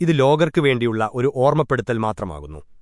ഇത് ലോകർക്കു വേണ്ടിയുള്ള ഒരു ഓർമ്മപ്പെടുത്തൽ മാത്രമാകുന്നു